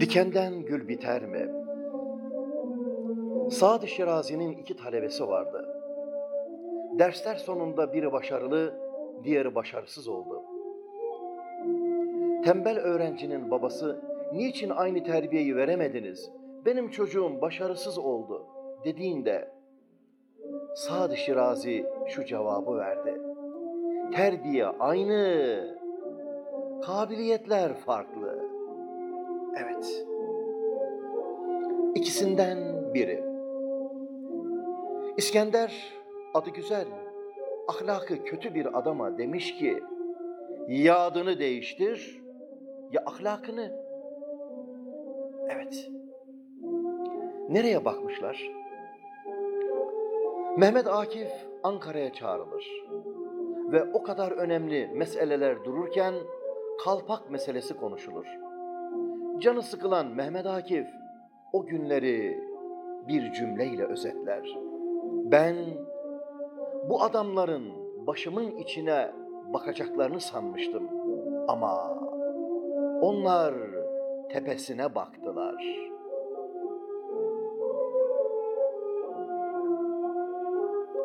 Dikenden gül biter mi? Sa'd-ı Şirazi'nin iki talebesi vardı. Dersler sonunda biri başarılı, diğeri başarısız oldu. Tembel öğrencinin babası, niçin aynı terbiyeyi veremediniz? Benim çocuğum başarısız oldu dediğinde Sa'd-ı Şirazi şu cevabı verdi. Terbiye aynı, kabiliyetler farklı. Evet. İkisinden biri. İskender adı güzel, ahlakı kötü bir adama demiş ki ya adını değiştir ya ahlakını. Evet. Nereye bakmışlar? Mehmet Akif Ankara'ya çağrılır. Ve o kadar önemli meseleler dururken kalpak meselesi konuşulur. Canı sıkılan Mehmet Akif o günleri bir cümleyle özetler. Ben bu adamların başımın içine bakacaklarını sanmıştım ama onlar tepesine baktılar.